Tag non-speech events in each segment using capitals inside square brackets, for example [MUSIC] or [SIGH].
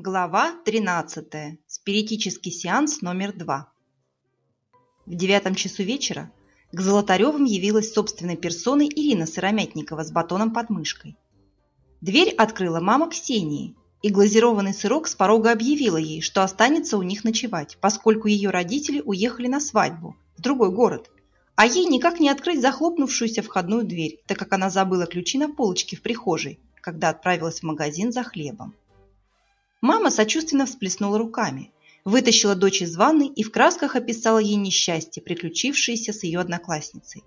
Глава 13. Спиритический сеанс номер 2. В девятом часу вечера к Золотаревым явилась собственной персоной Ирина Сыромятникова с батоном под мышкой. Дверь открыла мама Ксении, и глазированный сырок с порога объявила ей, что останется у них ночевать, поскольку ее родители уехали на свадьбу в другой город, а ей никак не открыть захлопнувшуюся входную дверь, так как она забыла ключи на полочке в прихожей, когда отправилась в магазин за хлебом. Мама сочувственно всплеснула руками, вытащила дочь из ванны и в красках описала ей несчастье, приключившееся с ее одноклассницей.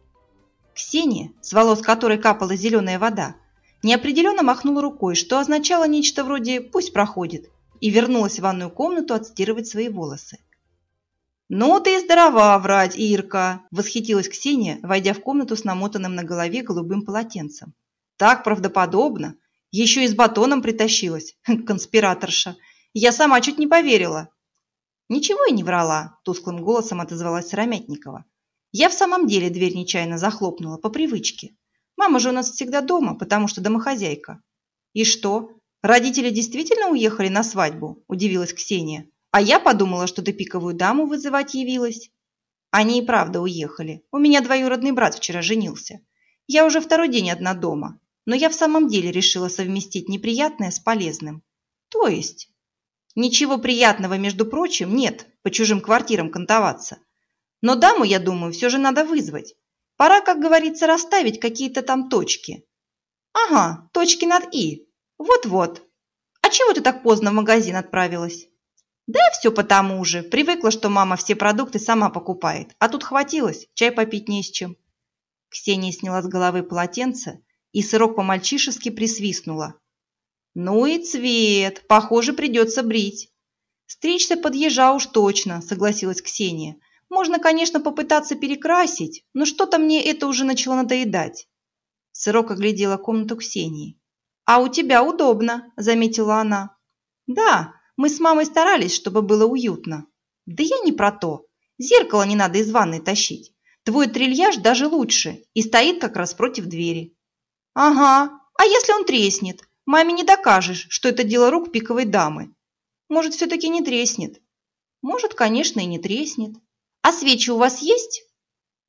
Ксения, с волос которой капала зеленая вода, неопределенно махнула рукой, что означало нечто вроде «пусть проходит», и вернулась в ванную комнату отстирывать свои волосы. «Ну ты и здорова врать, Ирка!» – восхитилась Ксения, войдя в комнату с намотанным на голове голубым полотенцем. «Так правдоподобно! Еще и с батоном притащилась, [LAUGHS] конспираторша. Я сама чуть не поверила. Ничего и не врала, тусклым голосом отозвалась Сыромятникова. Я в самом деле дверь нечаянно захлопнула, по привычке. Мама же у нас всегда дома, потому что домохозяйка. И что, родители действительно уехали на свадьбу? Удивилась Ксения. А я подумала, что ты пиковую даму вызывать явилась. Они и правда уехали. У меня двоюродный брат вчера женился. Я уже второй день одна дома но я в самом деле решила совместить неприятное с полезным. То есть, ничего приятного, между прочим, нет по чужим квартирам кантоваться. Но даму, я думаю, все же надо вызвать. Пора, как говорится, расставить какие-то там точки. Ага, точки над «и». Вот-вот. А чего ты так поздно в магазин отправилась? Да все потому же. Привыкла, что мама все продукты сама покупает. А тут хватилось, чай попить не с чем. Ксения сняла с головы полотенце и сырок по-мальчишески присвистнула. «Ну и цвет! Похоже, придется брить!» «Стричься под уж точно», — согласилась Ксения. «Можно, конечно, попытаться перекрасить, но что-то мне это уже начало надоедать». Сырок оглядела комнату Ксении. «А у тебя удобно», — заметила она. «Да, мы с мамой старались, чтобы было уютно». «Да я не про то. Зеркало не надо из ванной тащить. Твой трильяж даже лучше и стоит как раз против двери. Ага, а если он треснет? Маме не докажешь, что это дело рук пиковой дамы. Может, все-таки не треснет? Может, конечно, и не треснет. А свечи у вас есть?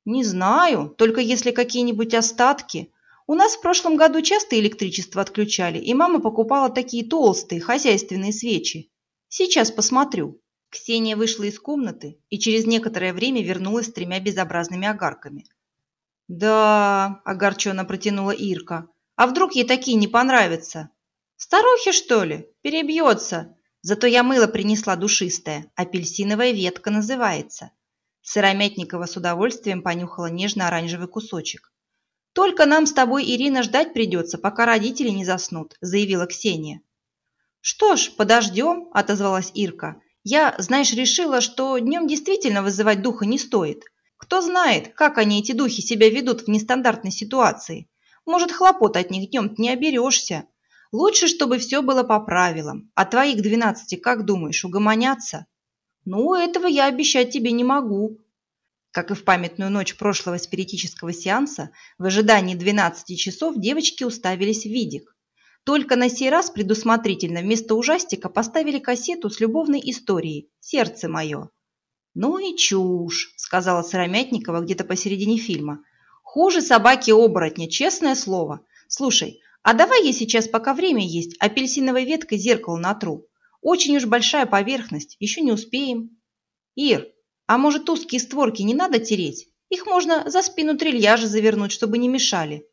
Не знаю, только если какие-нибудь остатки. У нас в прошлом году часто электричество отключали, и мама покупала такие толстые хозяйственные свечи. Сейчас посмотрю. Ксения вышла из комнаты и через некоторое время вернулась с тремя безобразными огарками. «Да», – огорченно протянула Ирка. «А вдруг ей такие не понравятся?» «Старухи, что ли? Перебьется. Зато я мыло принесла душистое. Апельсиновая ветка называется». Сыромятникова с удовольствием понюхала нежно-оранжевый кусочек. «Только нам с тобой, Ирина, ждать придется, пока родители не заснут», – заявила Ксения. «Что ж, подождем», – отозвалась Ирка. «Я, знаешь, решила, что днем действительно вызывать духа не стоит. Кто знает, как они, эти духи, себя ведут в нестандартной ситуации. Может, хлопот от них днем не оберешься. Лучше, чтобы все было по правилам. А твоих двенадцати, как думаешь, угомонятся? Ну, этого я обещать тебе не могу. Как и в памятную ночь прошлого спиритического сеанса, в ожидании 12 часов девочки уставились в видик. Только на сей раз предусмотрительно вместо ужастика поставили кассету с любовной историей «Сердце мое». «Ну и чушь», — сказала Сыромятникова где-то посередине фильма. «Хуже собаки-оборотня, честное слово. Слушай, а давай я сейчас, пока время есть, апельсиновой веткой зеркало натру. Очень уж большая поверхность, еще не успеем». «Ир, а может узкие створки не надо тереть? Их можно за спину трильяжа завернуть, чтобы не мешали».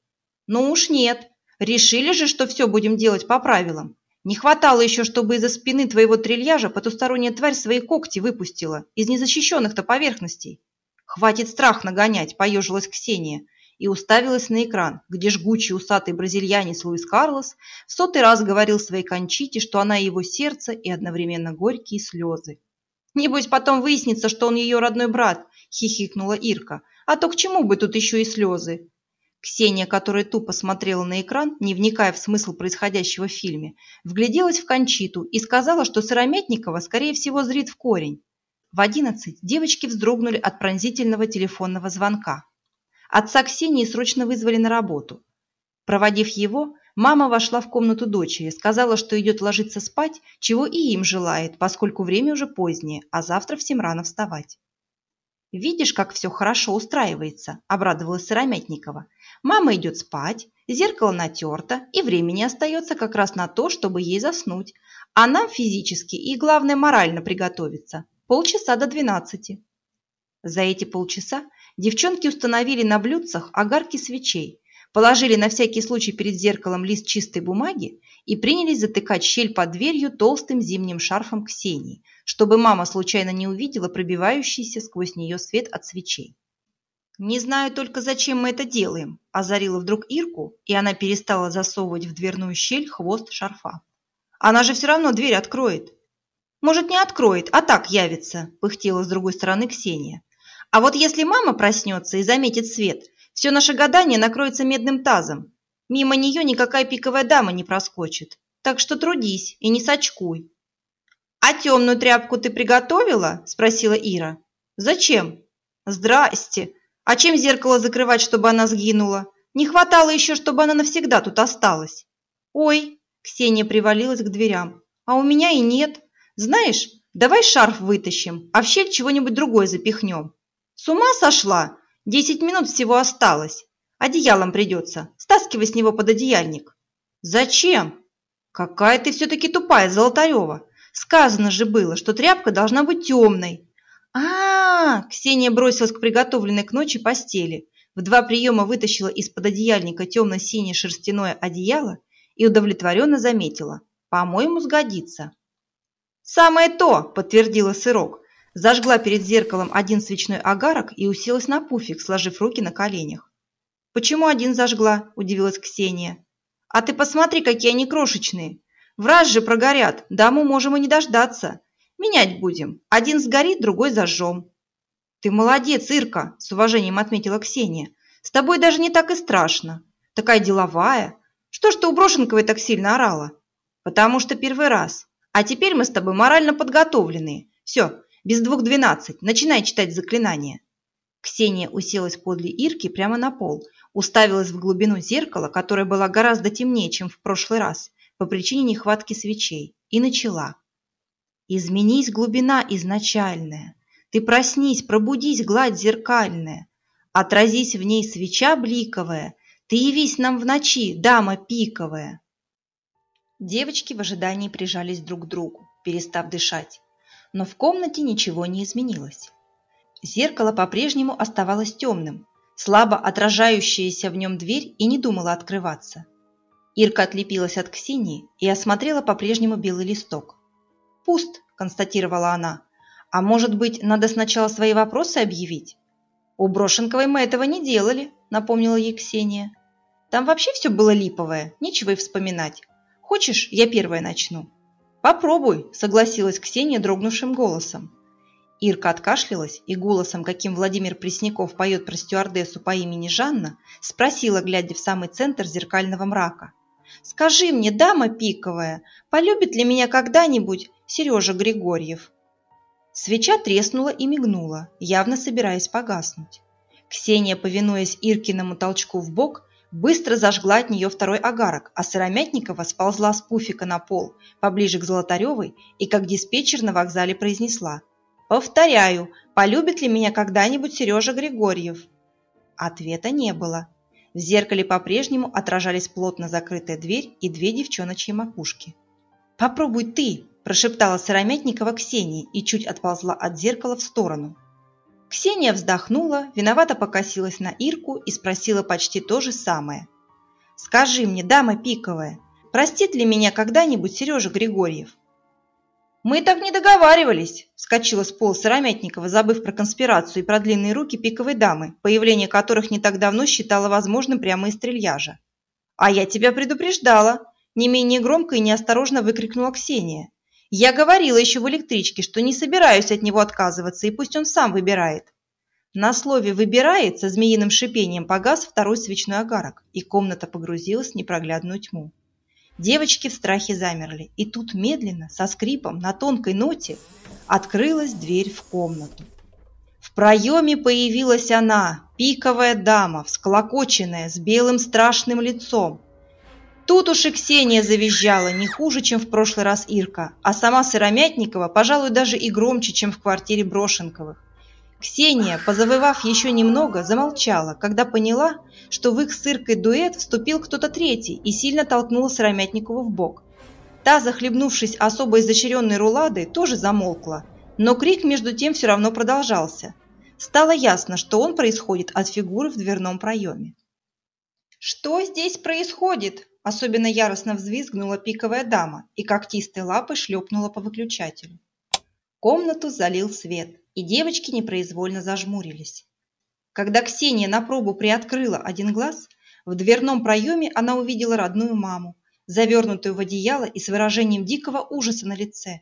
«Ну уж нет. Решили же, что все будем делать по правилам. Не хватало еще, чтобы из-за спины твоего трильяжа потусторонняя тварь свои когти выпустила из незащищенных-то поверхностей. Хватит страх нагонять, поежилась Ксения и уставилась на экран, где жгучий усатый бразильянец Луис Карлос в сотый раз говорил своей Кончите, что она его сердце и одновременно горькие слезы. «Небось, потом выяснится, что он ее родной брат», — хихикнула Ирка. «А то к чему бы тут еще и слезы?» Ксения, которая тупо смотрела на экран, не вникая в смысл происходящего в фильме, вгляделась в Кончиту и сказала, что Сыромятникова, скорее всего, зрит в корень. В одиннадцать девочки вздрогнули от пронзительного телефонного звонка. Отца Ксении срочно вызвали на работу. Проводив его, Мама вошла в комнату дочери, сказала, что идет ложиться спать, чего и им желает, поскольку время уже позднее, а завтра всем рано вставать. «Видишь, как все хорошо устраивается», – обрадовалась Сыромятникова. «Мама идет спать, зеркало натерто, и времени остается как раз на то, чтобы ей заснуть, а нам физически и, главное, морально приготовиться. Полчаса до двенадцати». За эти полчаса девчонки установили на блюдцах огарки свечей, положили на всякий случай перед зеркалом лист чистой бумаги и принялись затыкать щель под дверью толстым зимним шарфом Ксении, чтобы мама случайно не увидела пробивающийся сквозь нее свет от свечей. «Не знаю только, зачем мы это делаем», – озарила вдруг Ирку, и она перестала засовывать в дверную щель хвост шарфа. «Она же все равно дверь откроет». «Может, не откроет, а так явится», – пыхтела с другой стороны Ксения. «А вот если мама проснется и заметит свет, все наше гадание накроется медным тазом. Мимо нее никакая пиковая дама не проскочит. Так что трудись и не сочкуй. «А темную тряпку ты приготовила?» – спросила Ира. «Зачем?» «Здрасте! А чем зеркало закрывать, чтобы она сгинула? Не хватало еще, чтобы она навсегда тут осталась». «Ой!» – Ксения привалилась к дверям. «А у меня и нет. Знаешь, давай шарф вытащим, а в щель чего-нибудь другое запихнем». «С ума сошла? Десять минут всего осталось. Одеялом придется. Стаскивай с него пододеяльник. Зачем? Какая ты все-таки тупая, Золотарева. Сказано же было, что тряпка должна быть темной. А, -а, а Ксения бросилась к приготовленной к ночи постели. В два приема вытащила из-под одеяльника темно-синее шерстяное одеяло и удовлетворенно заметила. По-моему, сгодится. «Самое то!» – подтвердила сырок зажгла перед зеркалом один свечной огарок и уселась на пуфик, сложив руки на коленях. «Почему один зажгла?» – удивилась Ксения. «А ты посмотри, какие они крошечные. В раз же прогорят, даму можем и не дождаться. Менять будем. Один сгорит, другой зажжем». «Ты молодец, Ирка!» – с уважением отметила Ксения. «С тобой даже не так и страшно. Такая деловая. Что ж ты у Брошенковой так сильно орала?» «Потому что первый раз. А теперь мы с тобой морально подготовленные. Все, без двух двенадцать. Начинай читать заклинание. Ксения уселась подле Ирки прямо на пол, уставилась в глубину зеркала, которое было гораздо темнее, чем в прошлый раз, по причине нехватки свечей, и начала. «Изменись глубина изначальная, ты проснись, пробудись, гладь зеркальная, отразись в ней свеча бликовая, ты явись нам в ночи, дама пиковая». Девочки в ожидании прижались друг к другу, перестав дышать но в комнате ничего не изменилось. Зеркало по-прежнему оставалось темным, слабо отражающаяся в нем дверь и не думала открываться. Ирка отлепилась от Ксении и осмотрела по-прежнему белый листок. «Пуст», – констатировала она. «А может быть, надо сначала свои вопросы объявить?» «У Брошенковой мы этого не делали», – напомнила ей Ксения. «Там вообще все было липовое, нечего и вспоминать. Хочешь, я первая начну?» «Попробуй», – согласилась Ксения дрогнувшим голосом. Ирка откашлялась и голосом, каким Владимир Пресняков поет про стюардессу по имени Жанна, спросила, глядя в самый центр зеркального мрака. «Скажи мне, дама пиковая, полюбит ли меня когда-нибудь Сережа Григорьев?» Свеча треснула и мигнула, явно собираясь погаснуть. Ксения, повинуясь Иркиному толчку в бок, быстро зажгла от нее второй огарок, а Сыромятникова сползла с пуфика на пол, поближе к Золотаревой, и как диспетчер на вокзале произнесла «Повторяю, полюбит ли меня когда-нибудь Сережа Григорьев?» Ответа не было. В зеркале по-прежнему отражались плотно закрытая дверь и две девчоночьи макушки. «Попробуй ты!» – прошептала Сыромятникова Ксении и чуть отползла от зеркала в сторону. Ксения вздохнула, виновато покосилась на Ирку и спросила почти то же самое. «Скажи мне, дама пиковая, простит ли меня когда-нибудь Сережа Григорьев?» «Мы так не договаривались», – вскочила с пола Сыромятникова, забыв про конспирацию и про длинные руки пиковой дамы, появление которых не так давно считала возможным прямо из стрельяжа. «А я тебя предупреждала», – не менее громко и неосторожно выкрикнула Ксения. Я говорила еще в электричке, что не собираюсь от него отказываться, и пусть он сам выбирает. На слове «выбирает» со змеиным шипением погас второй свечной огарок, и комната погрузилась в непроглядную тьму. Девочки в страхе замерли, и тут медленно, со скрипом, на тонкой ноте, открылась дверь в комнату. В проеме появилась она, пиковая дама, всклокоченная, с белым страшным лицом. Тут уж и Ксения завизжала не хуже, чем в прошлый раз Ирка, а сама Сыромятникова, пожалуй, даже и громче, чем в квартире Брошенковых. Ксения, позавывав еще немного, замолчала, когда поняла, что в их с Иркой дуэт вступил кто-то третий и сильно толкнула Сыромятникову в бок. Та, захлебнувшись особо изощренной руладой, тоже замолкла, но крик между тем все равно продолжался. Стало ясно, что он происходит от фигуры в дверном проеме. «Что здесь происходит?» Особенно яростно взвизгнула пиковая дама и когтистой лапой шлепнула по выключателю. Комнату залил свет, и девочки непроизвольно зажмурились. Когда Ксения на пробу приоткрыла один глаз, в дверном проеме она увидела родную маму, завернутую в одеяло и с выражением дикого ужаса на лице.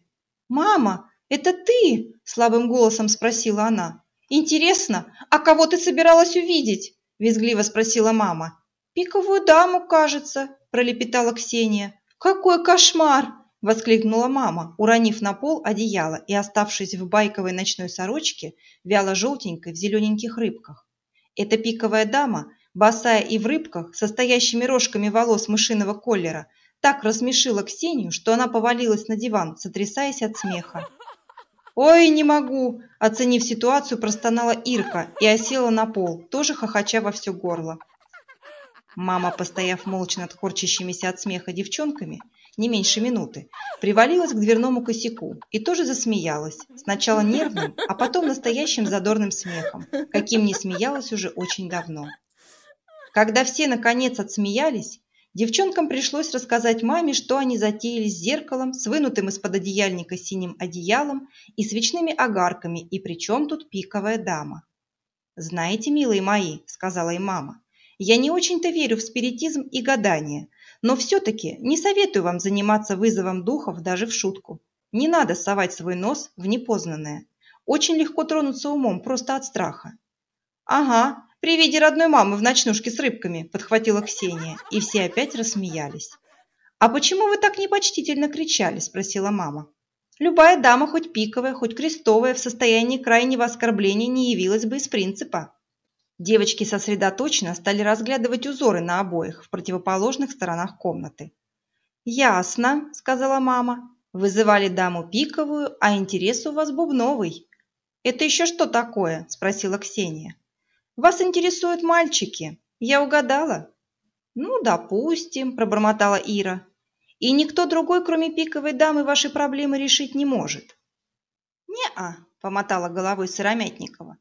«Мама, это ты?» – слабым голосом спросила она. «Интересно, а кого ты собиралась увидеть?» – визгливо спросила мама. «Пиковую даму, кажется», – пролепетала Ксения. «Какой кошмар!» – воскликнула мама, уронив на пол одеяло и оставшись в байковой ночной сорочке, вяло-желтенькой в зелененьких рыбках. Эта пиковая дама, босая и в рыбках, состоящими рожками волос мышиного колера, так рассмешила Ксению, что она повалилась на диван, сотрясаясь от смеха. «Ой, не могу!» – оценив ситуацию, простонала Ирка и осела на пол, тоже хохоча во все горло. Мама, постояв молча над корчащимися от смеха девчонками, не меньше минуты, привалилась к дверному косяку и тоже засмеялась, сначала нервным, а потом настоящим задорным смехом, каким не смеялась уже очень давно. Когда все наконец отсмеялись, девчонкам пришлось рассказать маме, что они затеяли с зеркалом, с вынутым из-под одеяльника синим одеялом и свечными огарками, и при чем тут пиковая дама. «Знаете, милые мои», — сказала им мама, я не очень-то верю в спиритизм и гадание, но все-таки не советую вам заниматься вызовом духов даже в шутку. Не надо совать свой нос в непознанное. Очень легко тронуться умом просто от страха. «Ага, при виде родной мамы в ночнушке с рыбками», – подхватила Ксения, и все опять рассмеялись. «А почему вы так непочтительно кричали?» – спросила мама. «Любая дама, хоть пиковая, хоть крестовая, в состоянии крайнего оскорбления не явилась бы из принципа». Девочки сосредоточенно стали разглядывать узоры на обоях в противоположных сторонах комнаты. «Ясно», — сказала мама. «Вызывали даму пиковую, а интерес у вас бубновый». «Это еще что такое?» — спросила Ксения. «Вас интересуют мальчики. Я угадала?» «Ну, допустим», — пробормотала Ира. «И никто другой, кроме пиковой дамы, ваши проблемы решить не может». «Не-а», — помотала головой Сыромятникова.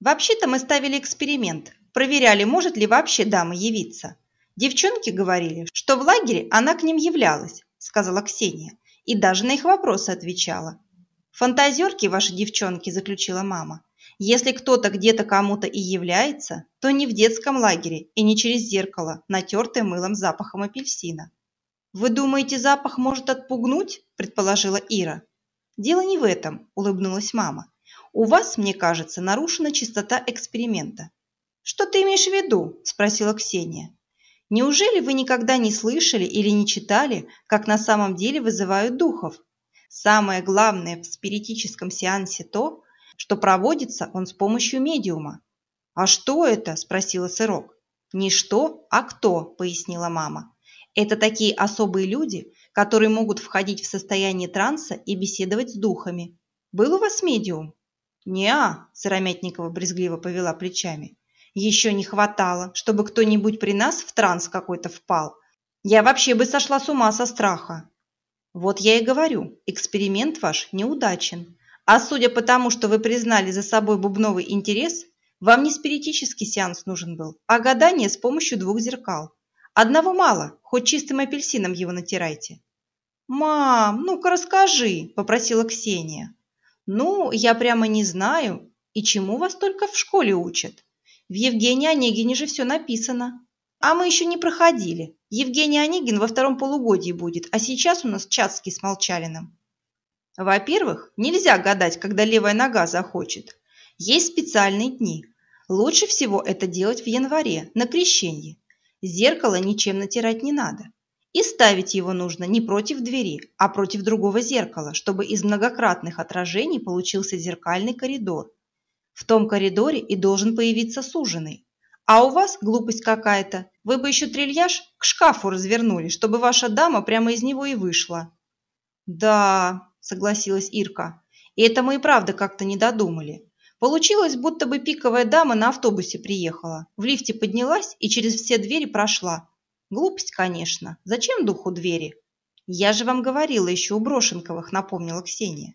Вообще-то мы ставили эксперимент, проверяли, может ли вообще дама явиться. Девчонки говорили, что в лагере она к ним являлась, сказала Ксения, и даже на их вопросы отвечала. Фантазерки ваши девчонки, заключила мама. Если кто-то где-то кому-то и является, то не в детском лагере и не через зеркало, натертое мылом запахом апельсина. «Вы думаете, запах может отпугнуть?» – предположила Ира. «Дело не в этом», – улыбнулась мама. У вас, мне кажется, нарушена чистота эксперимента. Что ты имеешь в виду? спросила Ксения. Неужели вы никогда не слышали или не читали, как на самом деле вызывают духов? Самое главное в спиритическом сеансе то, что проводится он с помощью медиума. «А что это?» – спросила Сырок. «Не что, а кто», – пояснила мама. «Это такие особые люди, которые могут входить в состояние транса и беседовать с духами. Был у вас медиум?» «Не-а», – Сыромятникова брезгливо повела плечами. «Еще не хватало, чтобы кто-нибудь при нас в транс какой-то впал. Я вообще бы сошла с ума со страха». «Вот я и говорю, эксперимент ваш неудачен. А судя по тому, что вы признали за собой бубновый интерес, вам не спиритический сеанс нужен был, а гадание с помощью двух зеркал. Одного мало, хоть чистым апельсином его натирайте». «Мам, ну-ка расскажи», – попросила Ксения. Ну, я прямо не знаю. И чему вас только в школе учат? В Евгении Онегине же все написано. А мы еще не проходили. Евгений Онегин во втором полугодии будет, а сейчас у нас Чацкий с Молчалиным. Во-первых, нельзя гадать, когда левая нога захочет. Есть специальные дни. Лучше всего это делать в январе, на крещенье. Зеркало ничем натирать не надо. И ставить его нужно не против двери, а против другого зеркала, чтобы из многократных отражений получился зеркальный коридор. В том коридоре и должен появиться суженый. А у вас глупость какая-то. Вы бы еще трильяж к шкафу развернули, чтобы ваша дама прямо из него и вышла. Да, согласилась Ирка, и это мы и правда как-то не додумали. Получилось, будто бы пиковая дама на автобусе приехала, в лифте поднялась и через все двери прошла. Глупость, конечно. Зачем духу двери? Я же вам говорила еще у Брошенковых, напомнила Ксения.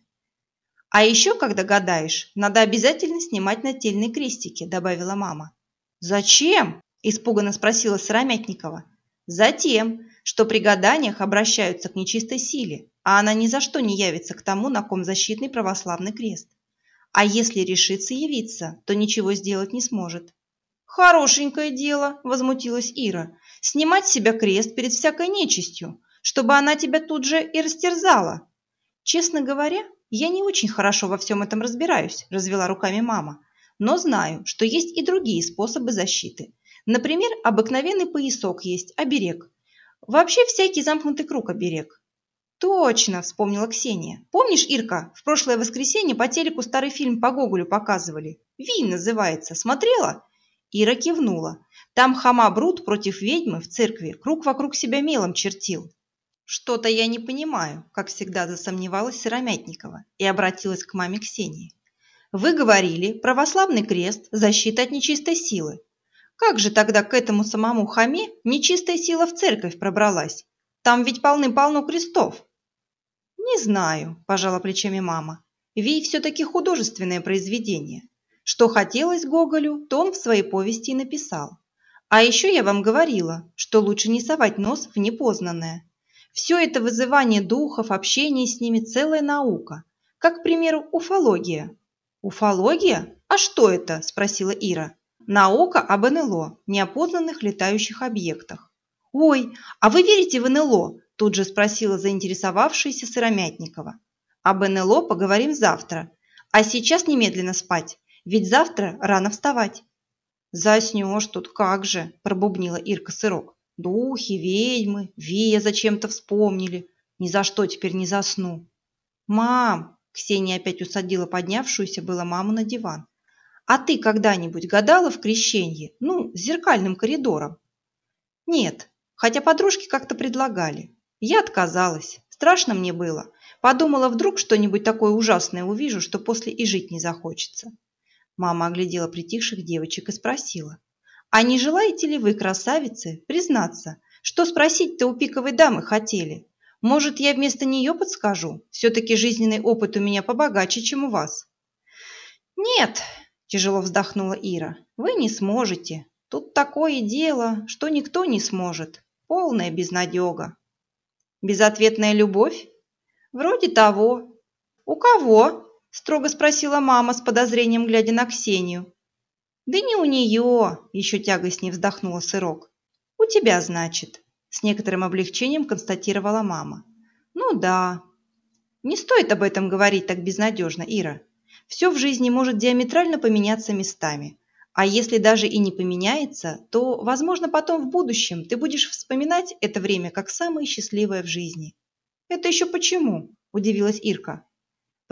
А еще, когда гадаешь, надо обязательно снимать нательные крестики, добавила мама. Зачем? Испуганно спросила Сыромятникова. Затем, что при гаданиях обращаются к нечистой силе, а она ни за что не явится к тому, на ком защитный православный крест. А если решится явиться, то ничего сделать не сможет. «Хорошенькое дело», – возмутилась Ира, – «снимать с себя крест перед всякой нечистью, чтобы она тебя тут же и растерзала». «Честно говоря, я не очень хорошо во всем этом разбираюсь», – развела руками мама, «но знаю, что есть и другие способы защиты. Например, обыкновенный поясок есть, оберег. Вообще всякий замкнутый круг оберег. «Точно!» – вспомнила Ксения. «Помнишь, Ирка, в прошлое воскресенье по телеку старый фильм по Гоголю показывали? «Вин» называется. Смотрела?» Ира кивнула. Там хама Брут против ведьмы в церкви круг вокруг себя мелом чертил. «Что-то я не понимаю», – как всегда засомневалась Сыромятникова и обратилась к маме Ксении. «Вы говорили, православный крест – защита от нечистой силы. Как же тогда к этому самому хаме нечистая сила в церковь пробралась? Там ведь полны-полно крестов». «Не знаю», – пожала плечами мама. «Вий все-таки художественное произведение. Что хотелось Гоголю, то он в своей повести и написал. А еще я вам говорила, что лучше не совать нос в непознанное. Все это вызывание духов, общение с ними – целая наука. Как, к примеру, уфология. «Уфология? А что это?» – спросила Ира. «Наука об НЛО, неопознанных летающих объектах». «Ой, а вы верите в НЛО?» Тут же спросила заинтересовавшаяся Сыромятникова. Об НЛО поговорим завтра. А сейчас немедленно спать, ведь завтра рано вставать. Заснешь тут как же, пробубнила Ирка Сырок. Духи, ведьмы, Вия зачем-то вспомнили. Ни за что теперь не засну. Мам, Ксения опять усадила поднявшуюся было маму на диван. А ты когда-нибудь гадала в крещенье? Ну, с зеркальным коридором? Нет, хотя подружки как-то предлагали. Я отказалась. Страшно мне было. Подумала, вдруг что-нибудь такое ужасное увижу, что после и жить не захочется. Мама оглядела притихших девочек и спросила. «А не желаете ли вы, красавицы, признаться, что спросить-то у пиковой дамы хотели? Может, я вместо нее подскажу? Все-таки жизненный опыт у меня побогаче, чем у вас». «Нет», – тяжело вздохнула Ира, – «вы не сможете. Тут такое дело, что никто не сможет. Полная безнадега». Безответная любовь? Вроде того. У кого? Строго спросила мама с подозрением, глядя на Ксению. Да не у нее, еще тягостнее вздохнула сырок. У тебя, значит. С некоторым облегчением констатировала мама. Ну да. Не стоит об этом говорить так безнадежно, Ира. Все в жизни может диаметрально поменяться местами. А если даже и не поменяется, то, возможно, потом в будущем ты будешь вспоминать это время как самое счастливое в жизни. Это еще почему? Удивилась Ирка.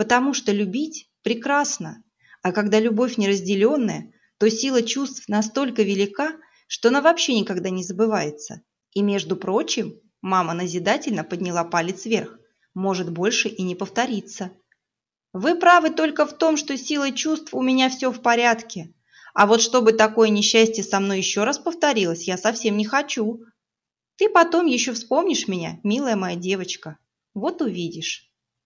Потому что любить прекрасно. А когда любовь неразделенная, то сила чувств настолько велика, что она вообще никогда не забывается. И, между прочим, мама назидательно подняла палец вверх, может больше и не повторится. Вы правы только в том, что силой чувств у меня все в порядке, а вот чтобы такое несчастье со мной еще раз повторилось, я совсем не хочу. Ты потом еще вспомнишь меня, милая моя девочка. Вот увидишь.